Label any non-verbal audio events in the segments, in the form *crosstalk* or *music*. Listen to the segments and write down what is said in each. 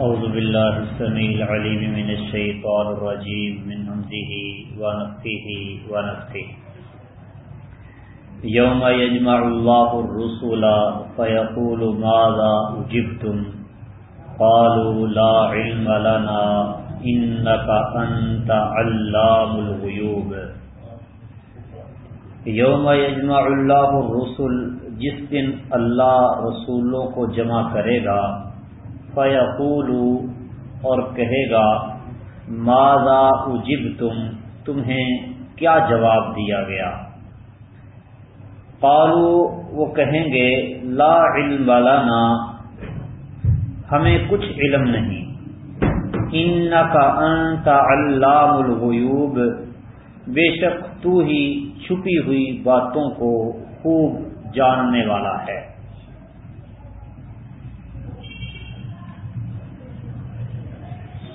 أعوذ بالله السميع العليم من الشيطان الرجيم من همزه ونفخه ونفخه يوم يجمع الله الرسل فيقول ماذا أجبتم قالوا لا علم لنا إنك أنت علام الغيوب. یوم یجمع اللہ الرسل جس دن اللہ رسولوں کو جمع کرے گا فیقول اور کہے گا، ماذا اجب تم تمہیں کیا جواب دیا گیا؟ قالو، وہ کہیں گے، لا علم لنا، ہمیں کچھ علم نہیں۔ ان کا انت علام الغیوب، بے شک تو ہی چھپی ہوئی باتوں کو خوب جاننے والا ہے۔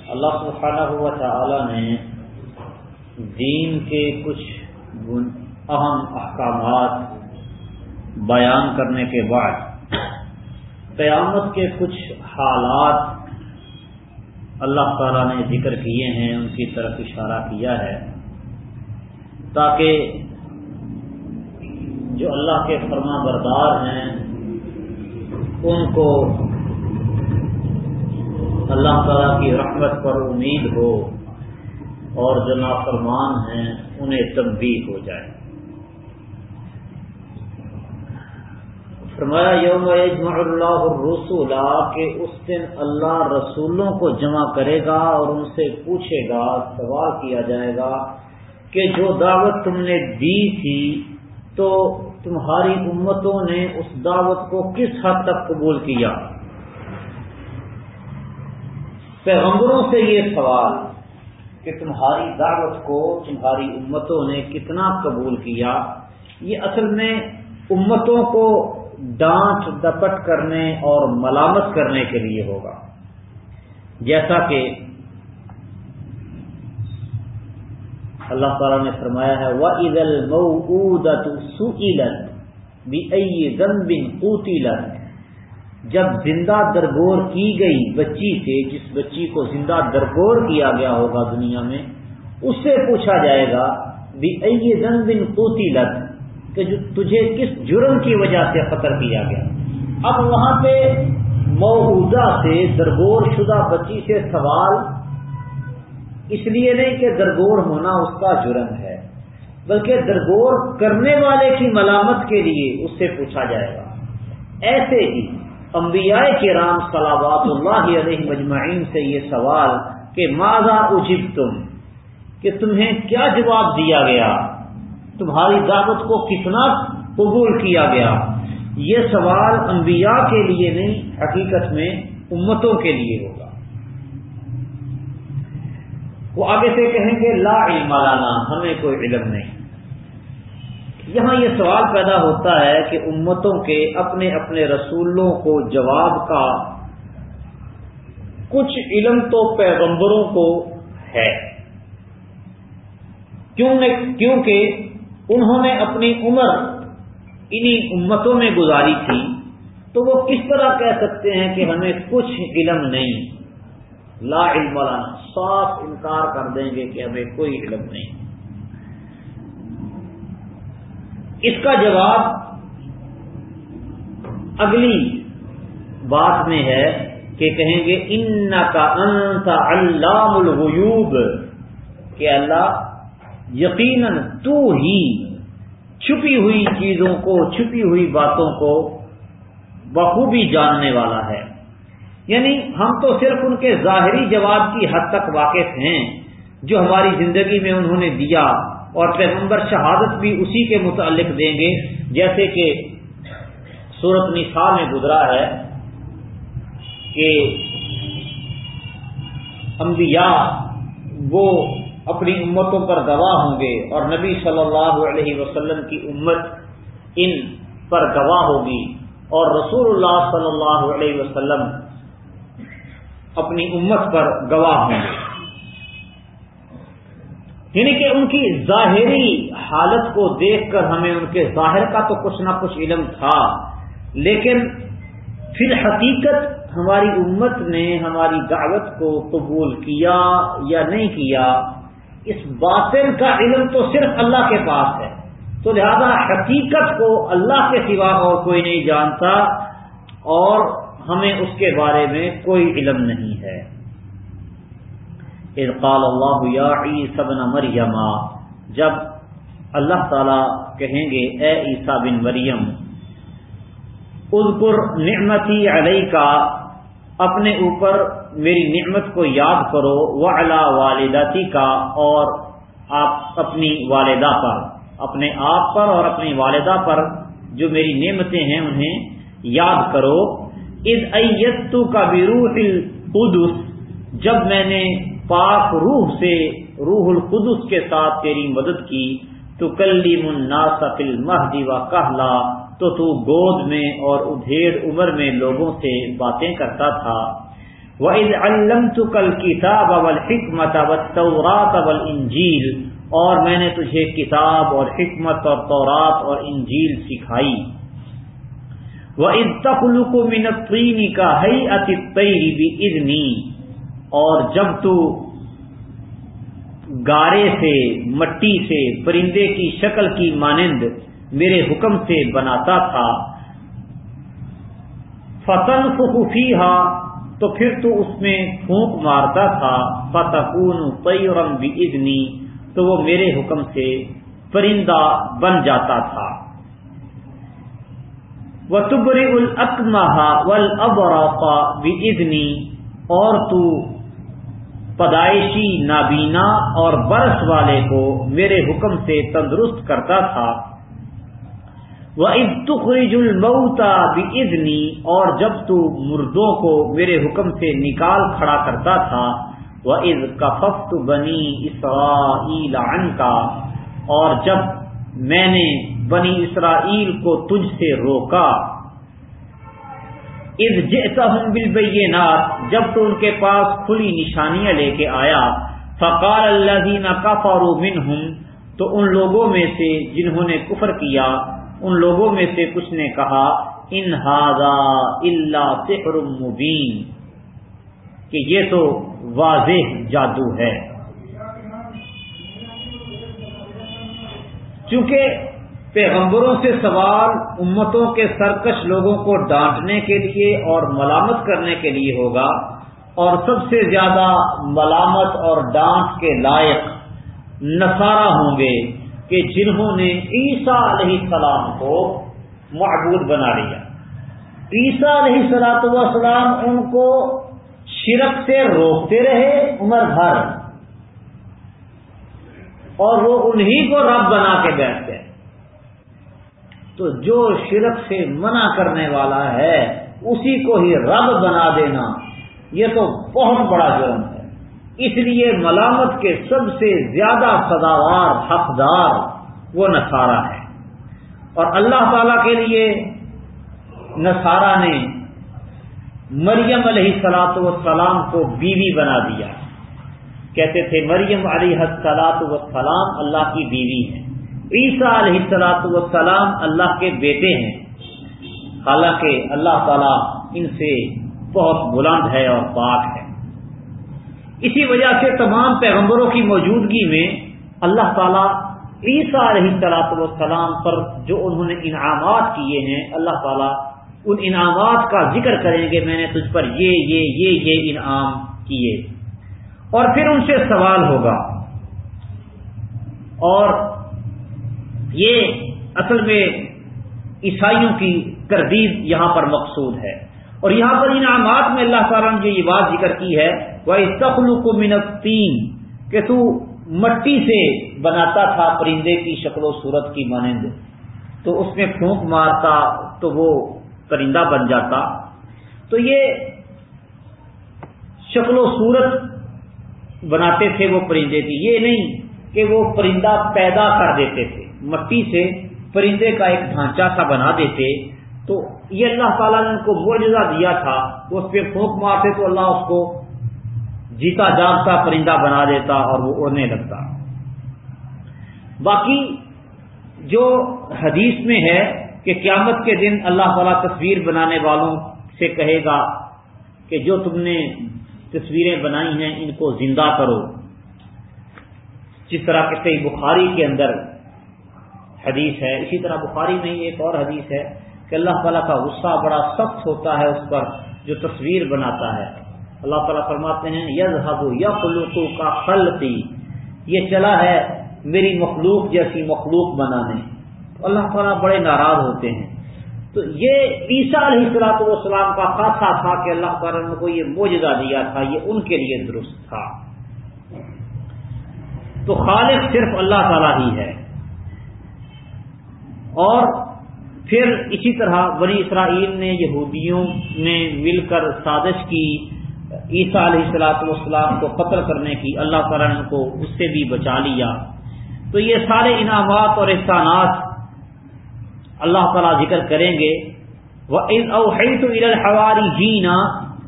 اللہ سبحانہ ہوا تعالی نے دین کے کچھ اہم احکامات بیان کرنے کے بعد قیامت کے کچھ حالات اللہ تعالی نے ذکر کیے ہیں، ان کی طرف اشارہ کیا ہے۔ تاکہ جو اللہ کے فرما بردار ہیں، ان کو اللہ تعالیٰ کی رحمت پر امید ہو اور جو نافرمان ہیں انہیں تبدیل ہو جائے۔ فرمایا، یوم یجمع اللہ الرسول، کہ اس دن اللہ رسولوں کو جمع کرے گا اور ان سے پوچھے گا، سوال کیا جائے گا کہ جو دعوت تم نے دی تھی تو تمہاری امتوں نے اس دعوت کو کس حد تک قبول کیا؟ پیغمبروں سے یہ سوال کہ تمہاری دعوت کو تمہاری امتوں نے کتنا قبول کیا؟ یہ اصل میں امتوں کو ڈانٹ ڈپٹ کرنے اور ملامت کرنے کے لیے ہوگا۔ جیسا کہ اللہ تعالیٰ نے فرمایا ہے وہ عید المعودت سوئلت بھی بن قوتیلت جب زندہ درگور کی گئی بچی سے، جس بچی کو زندہ درگور کیا گیا ہوگا دنیا میں اس سے پوچھا جائے گا بھی ائی زن بن قوتیلت کہ جو تجھے کس جرم کی وجہ سے قتل کیا گیا؟ اب وہاں پہ موجودہ سے درگور شدہ بچی سے سوال اس لیے نہیں کہ درگور ہونا اس کا جرم ہے، بلکہ درگور کرنے والے کی ملامت کے لیے اس سے پوچھا جائے گا۔ ایسے ہی انبیاء کے رام صلابات اللہ علیہ مجمعین سے یہ سوال کہ ماضا اجب تم کہ تمہیں کیا جواب دیا گیا؟ تمہاری دعوت کو کتنا قبول کیا گیا؟ یہ سوال انبیاء کے لیے نہیں، حقیقت میں امتوں کے لیے ہوگا۔ وہ آگے سے کہیں گے، لا علم لانا ہمیں کوئی علم نہیں۔ یہاں یہ سوال پیدا ہوتا ہے کہ امتوں کے اپنے اپنے رسولوں کو جواب کا کچھ علم تو پیغمبروں کو ہے۔ کیونکہ انہوں نے اپنی عمر انہی امتوں میں گزاری تھی، تو وہ کس طرح کہہ سکتے ہیں کہ ہمیں کچھ علم نہیں؟ لا علم صاف انکار کر دیں گے کہ ہمیں کوئی علم نہیں۔ اس کا جواب اگلی بات میں ہے کہ کہیں گے ان کا انت علام الغیوب. کہ اللہ یقیناً تو ہی چھپی ہوئی چیزوں کو، چھپی ہوئی باتوں کو بخوبی جاننے والا ہے۔ یعنی ہم تو صرف ان کے ظاہری جواب کی حد تک واقف ہیں جو ہماری زندگی میں انہوں نے دیا۔ اور پیغمبر شہادت بھی اسی کے متعلق دیں گے، جیسے کہ صورت نسا میں گزرا ہے کہ انبیاء وہ اپنی امتوں پر گواہ ہوں گے اور نبی صلی اللہ علیہ وسلم کی امت ان پر گواہ ہوگی اور رسول اللہ صلی اللہ علیہ وسلم اپنی امت پر گواہ ہوں گے۔ یعنی کہ ان کی ظاہری حالت کو دیکھ کر ہمیں ان کے ظاہر کا تو کچھ نہ کچھ علم تھا۔ لیکن پھر حقیقت ہماری امت نے ہماری دعوت کو قبول کیا یا نہیں کیا، اس باطن کا علم تو صرف اللہ کے پاس ہے۔ تو لہذا حقیقت کو اللہ کے سوا اور کوئی نہیں جانتا اور ہمیں اس کے بارے میں کوئی علم نہیں ہے۔ ارقال اللہ، یا بن مریم، جب اللہ تعالی کہیں گے، اے عیسیٰ بن مریم، اذکر نعمتی علیہ کا اپنے اوپر میری نعمت کو یاد کرو وہ اللہ والداتی کا اور آپ اپنی والدہ پر، اپنے آپ پر اور اپنی والدہ پر جو میری نعمتیں ہیں انہیں یاد کرو. از ایتو کا روح القدس، جب میں نے پاک روح سے روح القدس کے ساتھ تیری مدد کی تو کلی منا سفل مہدی و کہلا، تو تو گود میں اور ادھیڑ عمر میں لوگوں سے باتیں کرتا تھا۔ وہ علم تو کل کتاب اول حکمت اول اول انجیل اور میں نے تجھے کتاب اور حکمت اور تورات اور انجیل سکھائی۔ وہ اس تخل کو منترینی کا ہئی اتنی اور جب تو گارے سے، مٹی سے، پرندے کی شکل کی مانند میرے حکم سے بناتا تھا فتن خفی تو پھر تو اس میں پھونک مارتا تھا فتقون پیورم بھی تو وہ میرے حکم سے پرندہ بن جاتا تھا۔ وہ تبری الکمہ ول ابرافا بھی اور تو پدائشی نابینا اور برس والے کو میرے حکم سے تندرست کرتا تھا۔ وہ ابتخرج المتا بھی اور جب تو مردوں کو میرے حکم سے نکال کھڑا کرتا تھا۔ وہ عز کفت بنی اسرائیل کا اور جب میں نے بنی اسرائیل کو تجھ سے روکا۔ ہوں بل جب تو ان کے پاس کھلی نشانیاں لے کے آیا، فقال اللہ کفارو منہم تو ان لوگوں میں سے جنہوں نے کفر کیا، ان لوگوں میں سے کچھ نے کہا، ان اللہ سحر مبین کہ یہ تو واضح جادو ہے۔ چونکہ پیغمبروں سے سوال امتوں کے سرکش لوگوں کو ڈانٹنے کے لیے اور ملامت کرنے کے لیے ہوگا اور سب سے زیادہ ملامت اور ڈانٹ کے لائق نصارہ ہوں گے کہ جنہوں نے عیسیٰ علیہ السلام کو معبود بنا لیا۔ عیسیٰ علیہ سلاۃ وسلام ان کو شرک سے روکتے رہے، عمر بھر، اور وہ انہی کو رب بنا کے بیٹھتے تو جو شرک سے منع کرنے والا ہے، اسی کو ہی رب بنا دینا۔ یہ تو بہت بڑا جرم ہے۔ اس لیے ملامت کے سب سے زیادہ سداوار حقدار وہ نسارا ہے اور اللہ تعالی کے لیے نسارا نے مریم علیہ سلاط وسلام کو بیوی بنا دیا۔ کہتے تھے، مریم علیہ سلاط وسلام اللہ کی بیوی ہے عیسیٰ علیہ السلاۃ والسلام اللہ کے بیٹے ہیں۔ حالانکہ اللہ تعالیٰ ان سے بہت بلند ہے اور پاک ہے۔ اسی وجہ سے تمام پیغمبروں کی موجودگی میں اللہ تعالیٰ عیسیٰ علیہ السلاط والسلام پر جو انہوں نے انعامات کیے ہیں، اللہ تعالیٰ ان انعامات کا ذکر کریں گے، میں نے تجھ پر یہ یہ یہ یہ انعام کیے۔ اور پھر ان سے سوال ہوگا۔ اور یہ اصل میں عیسائیوں کی تردید یہاں پر مقصود ہے۔ اور یہاں پر انعامات میں اللہ تعالیٰ نے جو یہ بات ذکر کی ہے وہ استخل کو منت تین کہ تو مٹی سے بناتا تھا پرندے کی شکل و صورت کی مانند۔ تو اس میں پھونک مارتا تو وہ پرندہ بن جاتا۔ تو یہ شکل و صورت بناتے تھے وہ پرندے کی یہ نہیں کہ وہ پرندہ پیدا کر دیتے تھے۔ مٹی سے پرندے کا ایک ڈھانچہ سا بنا دیتے، تو یہ اللہ تعالیٰ نے ان کو معجزہ دیا تھا، وہ اس پہ پھونک مارتے تو اللہ اس کو جیتا جاگتا پرندہ بنا دیتا اور وہ اڑنے لگتا۔ باقی جو حدیث میں ہے کہ قیامت کے دن اللہ تعالیٰ تصویر بنانے والوں سے کہے گا کہ جو تم نے تصویریں بنائی ہیں ان کو زندہ کرو۔ جس طرح کہ بخاری کے اندر حدیث ہے۔ اسی طرح بخاری میں ہی ایک اور حدیث ہے کہ اللہ تعالیٰ کا غصہ بڑا سخت ہوتا ہے اس پر جو تصویر بناتا ہے۔ اللہ تعالیٰ فرماتے ہیں یز حبو یا کا خلطی یہ چلا ہے میری مخلوق جیسی مخلوق بنانے اللہ تعالیٰ بڑے ناراض ہوتے ہیں۔ تو یہ عیسیٰ علیہ السلاط والسلام کا خاصہ تھا کہ اللہ تعالیٰ نے کو یہ موجودہ دیا تھا، یہ ان کے لیے درست تھا۔ تو خالق صرف اللہ تعالیٰ ہی ہے۔ اور پھر اسی طرح بنی اسرائیل نے یہودیوں نے مل کر سازش کی، عیسیٰ علیہ السلاط والسلام کو قتل کرنے کی، اللہ تعالیٰ نے کو اس سے بھی بچا لیا۔ تو یہ سارے انعامات اور احسانات اللہ تعالیٰ ذکر کریں گے۔ وہ تو الحواری جینا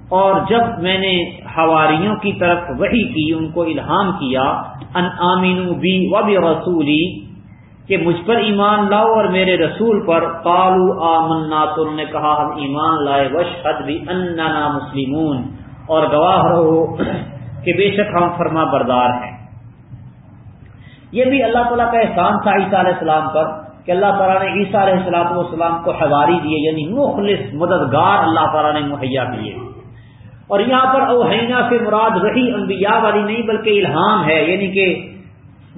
اور جب میں نے حواریوں کی طرف وہی کی، ان کو الہام کیا ان آمین بی و رسولی کہ مجھ پر ایمان لاؤ اور میرے رسول پر قالو آمنا تو نے کہا ہم ایمان لائے وش حد بھی اننا مسلمون۔ اور گواہ رہو *clears throat* کہ بے شک ہم فرما بردار ہیں۔ یہ بھی اللہ تعالیٰ کا احسان تھا عیسیٰ علیہ السلام پر کہ اللہ تعالیٰ نے عیسیٰ علیہ السلاط والسلام کو حواری دیے یعنی مخلص مددگار اللہ تعالیٰ نے مہیا کیے۔ اور یہاں پر اوہینا سے مراد وہی انبیاء والی نہیں بلکہ الہام ہے یعنی کہ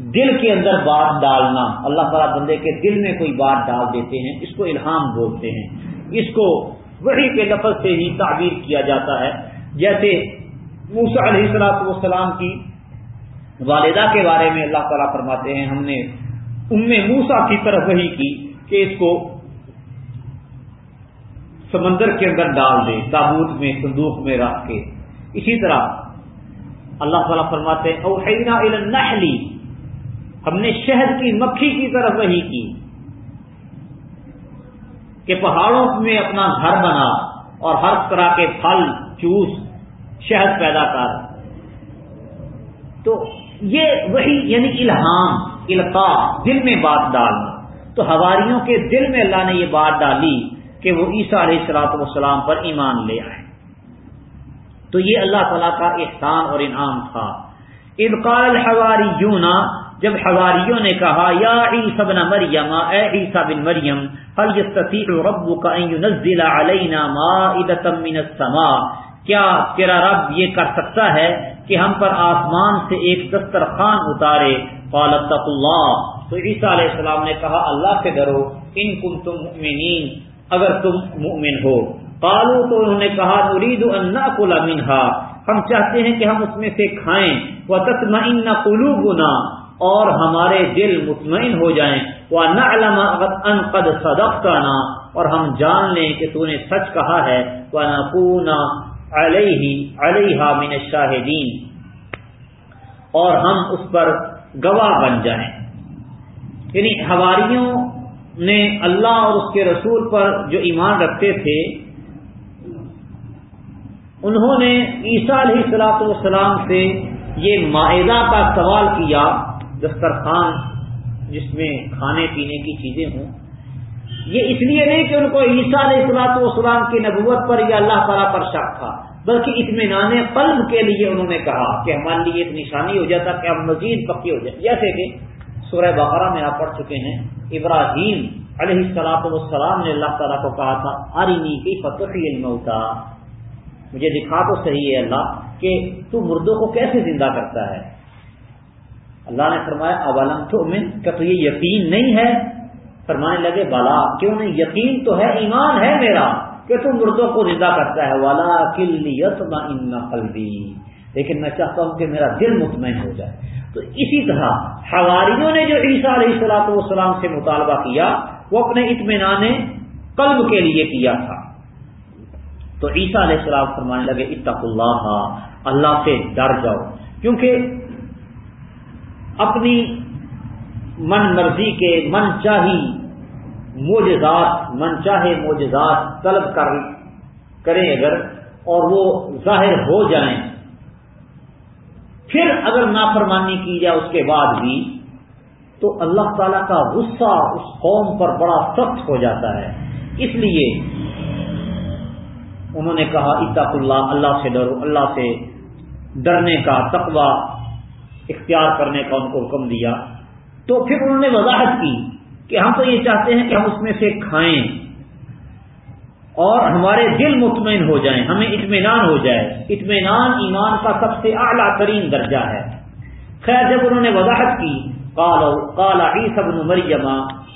دل کے اندر بات ڈالنا۔ اللہ تعالیٰ بندے کے دل میں کوئی بات ڈال دیتے ہیں، اس کو الہام بولتے ہیں۔ اس کو وہی کے لفظ سے ہی تعبیر کیا جاتا ہے۔ جیسے موسا علیہ السلاط والسلام کی والدہ کے بارے میں اللہ تعالیٰ فرماتے ہیں۔ ہم نے ام موسا کی طرف وہی کی کہ اس کو سمندر کے اندر ڈال دے، تابوت میں، صندوق میں رکھ کے۔ اسی طرح اللہ تعالیٰ فرماتے ہیں، اوحینا نہلی ہم نے شہد کی مکھی کی طرف وہی کی کہ پہاڑوں میں اپنا گھر بنا اور ہر طرح کے پھل چوس شہد پیدا کر۔ تو یہ وہی یعنی الہام دل میں بات ڈالنا۔ تو ہواریوں کے دل میں اللہ نے یہ بات ڈالی کہ وہ عیسیٰ علیہ السلاط والسلام پر ایمان لے آئے۔ تو یہ اللہ تعالیٰ کا احسان اور انعام تھا۔ ابقال الحواری یونا جب حواریوں نے کہا، یا عیسی بن مریم، اے عیسیٰ بن مریم، هل يستطيع ربك ان ينزل علينا مائدة من السماء? کیا تیرا رب یہ کر سکتا ہے کہ ہم پر آسمان سے ایک دسترخوان اتارے؟ قالت اللہ. تو عیسیٰ علیہ السلام نے کہا، اللہ سے ڈرو، ان کم تم مؤمنین، اگر تم مؤمن ہو. قالو تو انہوں نے کہا نرید انا کلا منہا ہم چاہتے ہیں کہ ہم اس میں سے کھائیں. وہ تطمئن قلوبنا. اور ہمارے دل مطمئن ہو جائیں۔ وہ نہ ان قد صدقتنا۔ اور ہم جان لیں کہ تو نے سچ کہا ہے۔ وہ نہ علیہ علیہ من الشاہدین اور ہم اس پر گواہ بن جائیں۔ یعنی ہواریوں نے اللہ اور اس کے رسول پر جو ایمان رکھتے تھے، انہوں نے عیسیٰ علیہ السلاط والسلام سے یہ معاہدہ کا سوال کیا۔ دسترخوان جس میں کھانے پینے کی چیزیں ہوں۔ یہ اس لیے نہیں کہ ان کو عیسیٰ علیہ السلاط والسلام کی نبوت پر یا اللہ تعالیٰ پر شک تھا، بلکہ اطمینان قلب کے لیے انہوں نے کہا کہ ہمارے لیے ایک نشانی ہو جاتا، کہ ہم مزید پکی ہو جائے جیسے کہ سورہ بقرہ میں آپ پڑھ چکے ہیں، ابراہیم علیہ السلاط والسلام نے اللہ تعالیٰ کو کہا تھا ارینی کی فتح علم ہوتا مجھے دکھا تو صحیح ہے اللہ کہ تو مردوں کو کیسے زندہ کرتا ہے؟ اللہ نے فرمایا، اولم تو امن تو یہ یقین نہیں ہے؟ فرمانے لگے بالا کیوں نہیں؟ یقین تو ہے، ایمان ہے میرا کہ تم مردوں کو زندہ کرتا ہے والا کلیت قلبی لیکن میں چاہتا ہوں کہ میرا دل مطمئن ہو جائے۔ تو اسی طرح حواریوں نے جو عیسیٰ علیہ السلاط والسلام سے مطالبہ کیا، وہ اپنے اطمینان قلب کے لیے کیا تھا۔ تو عیسیٰ علیہ السلام فرمانے لگے اتق اللہ اللہ سے ڈر جاؤ۔ کیونکہ اپنی من مرضی کے من چاہی موجزات من چاہے موجزات طلب کر کریں اگر اور وہ ظاہر ہو جائیں۔ پھر اگر نافرمانی کی جائے اس کے بعد بھی تو اللہ تعالی کا غصہ اس قوم پر بڑا سخت ہو جاتا ہے۔ اس لیے انہوں نے کہا، اتق اللہ اللہ سے ڈرو، اللہ سے ڈرنے کا تقوی۔ اختیار کرنے کا ان کو حکم دیا۔ تو پھر انہوں نے وضاحت کی کہ ہم تو یہ چاہتے ہیں کہ ہم اس میں سے کھائیں اور ہمارے دل مطمئن ہو جائیں، ہمیں اطمینان ہو جائے۔ اطمینان ایمان کا سب سے اعلیٰ ترین درجہ ہے۔ خیر، جب انہوں نے وضاحت کی کالا عیسی بن مریم،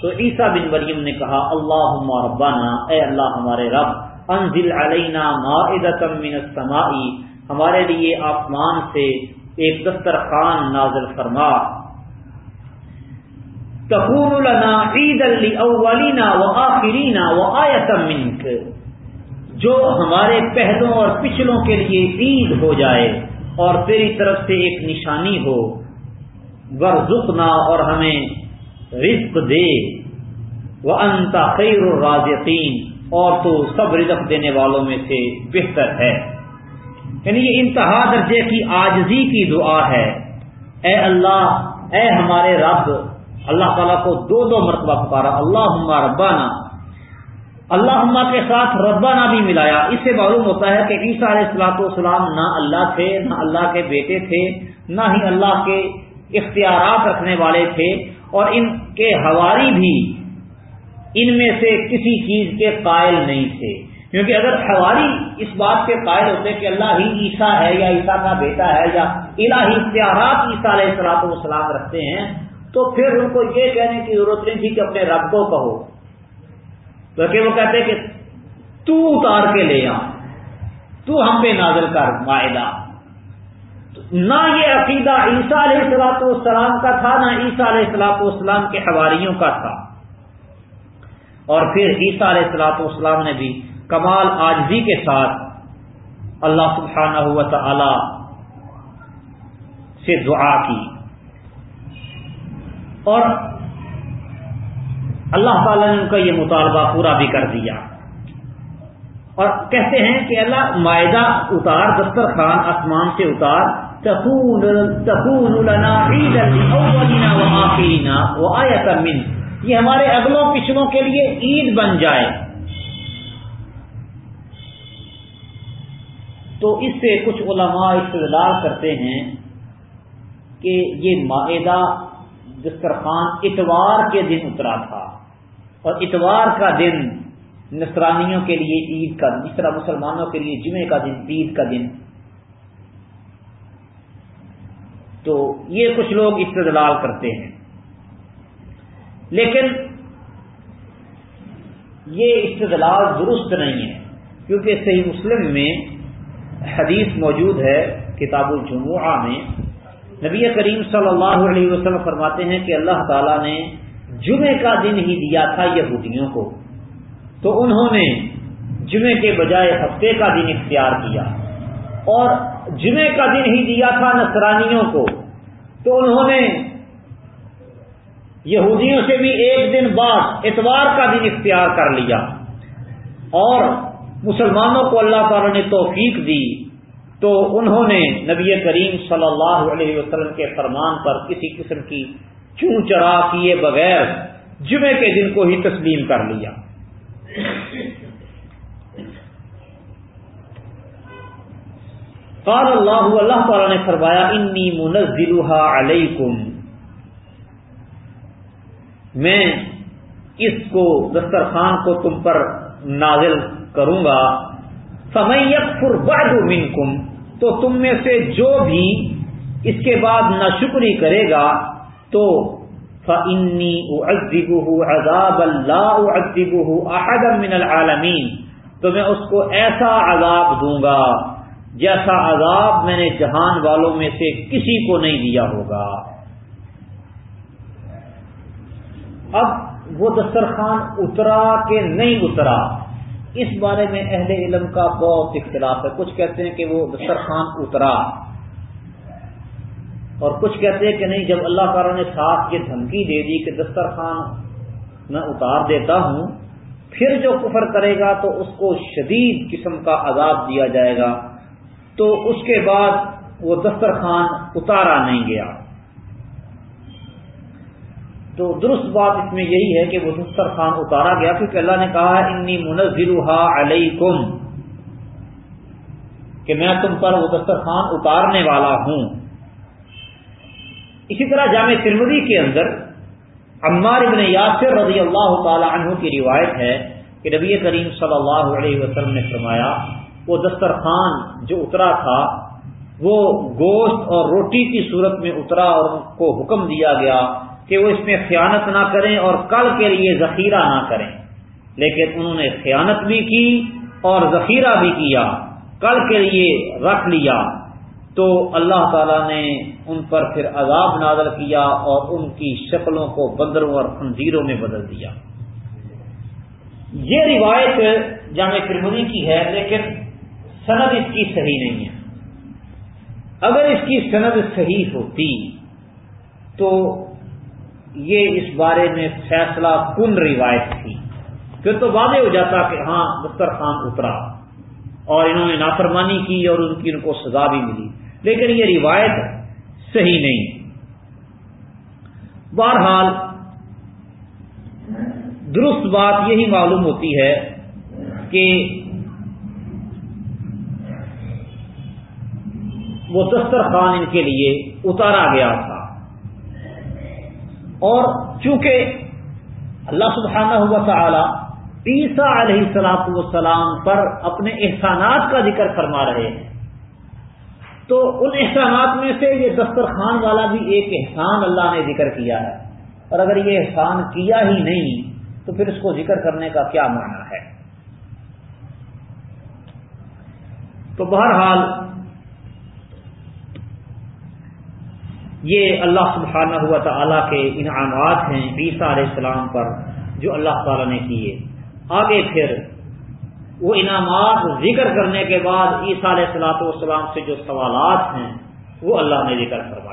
تو عیسیٰ بن مریم نے کہا اللہ ربانہ اے اللہ ہمارے رب، انزل علینا من السماء، ہمارے لیے آسمان سے ایک دسترخوان نازل فرما تکون لنا عید الاولینا وآخرینا وآیت منک، جو ہمارے پہلوں اور پچھلوں کے لیے عید ہو جائے اور تیری طرف سے ایک نشانی ہو ورزقنا اور ہمیں رزق دے وہ انتا خیر الرازقین، اور تو سب رزق دینے والوں میں سے بہتر ہے۔ یعنی یہ انتہا درجے کی آجزی کی دعا ہے۔ اے اللہ، اے ہمارے رب، اللہ تعالیٰ کو دو دو مرتبہ پکارا۔ اللہ ربانہ اللہ کے ساتھ ربانہ بھی ملایا۔ اس سے معلوم ہوتا ہے کہ عیسیٰ علیہ السلاط والسلام نہ اللہ تھے، نہ اللہ کے بیٹے تھے، نہ ہی اللہ کے اختیارات رکھنے والے تھے۔ اور ان کے ہواری بھی ان میں سے کسی چیز کے قائل نہیں تھے۔ کیونکہ اگر حواری اس بات کے قائل ہوتے کہ اللہ ہی عیسیٰ ہے یا عیسیٰ کا بیٹا ہے یا الہی اختیارات عیسیٰ علیہ السلاط والسلام رکھتے ہیں، تو پھر ان کو یہ کہنے کی ضرورت نہیں تھی کہ اپنے رب کو کہو۔ بلکہ وہ کہتے کہ تو اتار کے لے آ تو ہم پہ نازل کر معاہدہ نہ یہ عقیدہ عیسیٰ علیہ السلاط والسلام کا تھا، نہ عیسیٰ علیہ السلاط والسلام کے حواریوں کا تھا۔ اور پھر عیسیٰ علیہ السلاط والسلام نے بھی کمال آجزی کے ساتھ اللہ سبحانہ ہوا تعالی سے دعا کی۔ اور اللہ تعالی نے ان کا یہ مطالبہ پورا بھی کر دیا۔ اور کہتے ہیں کہ اللہ معاہدہ اتار دسترخوان آسمان سے اتار من یہ ہمارے اگلوں پچھلوں کے لیے عید بن جائے۔ تو اس سے کچھ علماء استدلال کرتے ہیں کہ یہ معاہدہ دسترخوان اتوار کے دن اترا تھا اور اتوار کا دن نصرانیوں کے لیے عید کا جس طرح مسلمانوں کے لیے جمعے کا دن، عید کا دن۔ تو یہ کچھ لوگ استدلال کرتے ہیں۔ لیکن یہ استدلال درست نہیں ہے، کیونکہ صحیح مسلم میں حدیث موجود ہے کتاب الجمعہ میں۔ نبی کریم صلی اللہ علیہ وسلم فرماتے ہیں کہ اللہ تعالیٰ نے جمعے کا دن ہی دیا تھا یہودیوں کو۔ تو انہوں نے جمعے کے بجائے ہفتے کا دن اختیار کیا اور جمعے کا دن ہی دیا تھا نصرانیوں کو۔ تو انہوں نے یہودیوں سے بھی ایک دن بعد اتوار کا دن اختیار کر لیا اور مسلمانوں کو اللہ تعالی نے توفیق دی تو انہوں نے نبی کریم صلی اللہ علیہ وسلم کے فرمان پر کسی قسم کی چون چرا کیے بغیر جمعے کے دن کو ہی تسلیم کر لیا۔ قال اللہ اللہ تعالی نے فرمایا، انی منزلها علیکم۔ میں اس کو، دسترخوان کو تم پر نازل کروں گا سمیت بعد منکم تو تم میں سے جو بھی اس کے بعد نہ شکری کرے گا، تو فنی عذاب اللہ احد من العالمین تو میں اس کو ایسا عذاب دوں گا، جیسا عذاب میں نے جہان والوں میں سے کسی کو نہیں دیا ہوگا۔ اب وہ دسترخوان اترا کہ نہیں اترا؟ اس بارے میں اہل علم کا بہت اختلاف ہے۔ کچھ کہتے ہیں کہ وہ دسترخوان اترا اور کچھ کہتے ہیں کہ نہیں، جب اللہ تعالیٰ نے صاف یہ دھمکی دے دی کہ دسترخوان میں اتار دیتا ہوں، پھر جو کفر کرے گا تو اس کو شدید قسم کا عذاب دیا جائے گا۔ تو اس کے بعد وہ دسترخوان اتارا نہیں گیا۔ تو درست بات اس میں یہی ہے کہ وہ دسترخوان اتارا گیا، کیونکہ اللہ نے کہا انی منزلها علیکم. کہ میں تم پر وہ دسترخوان اتارنے والا ہوں۔ اسی طرح جامع ترمدی کے اندر عمار ابن یاسر رضی اللہ تعالی عنہ کی روایت ہے کہ نبی کریم صلی اللہ علیہ وسلم نے فرمایا، وہ دسترخوان جو اترا تھا، وہ گوشت اور روٹی کی صورت میں اترا اور ان کو حکم دیا گیا کہ وہ اس میں خیانت نہ کریں اور کل کے لیے ذخیرہ نہ کریں۔ لیکن انہوں نے خیانت بھی کی اور ذخیرہ بھی کیا، کل کے لیے رکھ لیا۔ تو اللہ تعالیٰ نے ان پر پھر عذاب نازل کیا اور ان کی شکلوں کو بندروں اور خنزیروں میں بدل دیا۔ یہ روایت جامع فرمنی کی ہے، لیکن سند اس کی صحیح نہیں ہے۔ اگر اس کی سند صحیح ہوتی تو یہ اس بارے میں فیصلہ کن روایت تھی؟ پھر تو واضح ہو جاتا کہ ہاں مختر خان اترا اور انہوں نے نافرمانی کی اور ان کی ان کو سزا بھی ملی۔ لیکن یہ روایت صحیح نہیں۔ بہرحال، درست بات یہی معلوم ہوتی ہے کہ وہ دسترخوان ان کے لیے اتارا گیا تھا۔ اور چونکہ اللہ سبحانہ ہوا تعالی عیسیٰ علیہ السلاط والسلام پر اپنے احسانات کا ذکر فرما رہے ہیں، تو ان احسانات میں سے یہ دسترخوان والا بھی ایک احسان اللہ نے ذکر کیا ہے۔ اور اگر یہ احسان کیا ہی نہیں، تو پھر اس کو ذکر کرنے کا کیا معنی ہے؟ تو بہرحال یہ اللہ سبحانہ ہوا تعالیٰ کے انعامات ہیں عیسیٰ علیہ السلام پر جو اللہ تعالیٰ نے کیے۔ آگے پھر وہ انعامات ذکر کرنے کے بعد عیسیٰ علیہ السلاۃ والسلام سے جو سوالات ہیں وہ اللہ نے ذکر کر